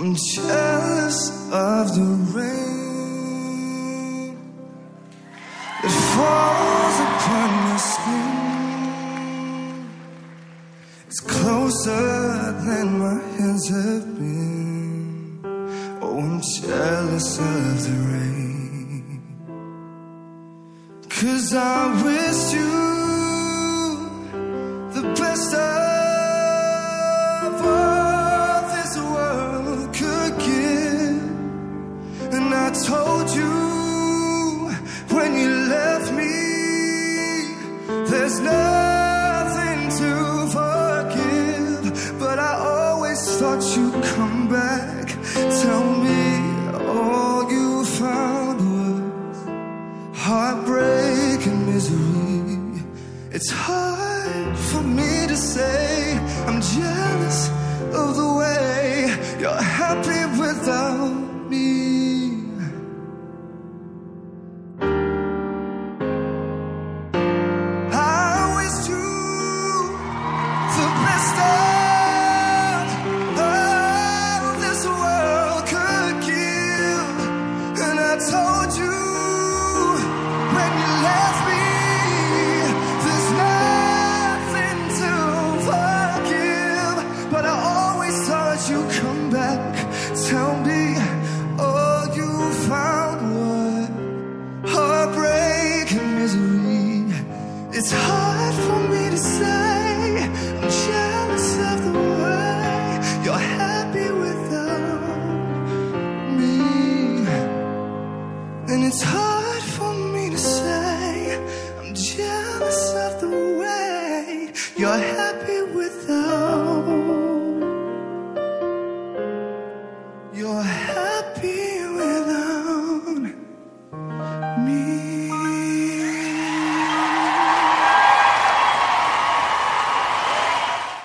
I'm jealous of the rain that falls upon your skin. It's closer than my hands have been. Oh, I'm jealous of the rain. Cause I wish you there's nothing to forgive. But I always thought you'd come back. Tell me all you found was heartbreak and misery. It's hard for me to say I'm jealous of the way you're happy without thought you'd come back. Tell me all you found was heartbreak and misery. It's hard for me to say. I'm jealous of the way you're happy without me. And it's hard for me to say. I'm jealous of the way you're happy without.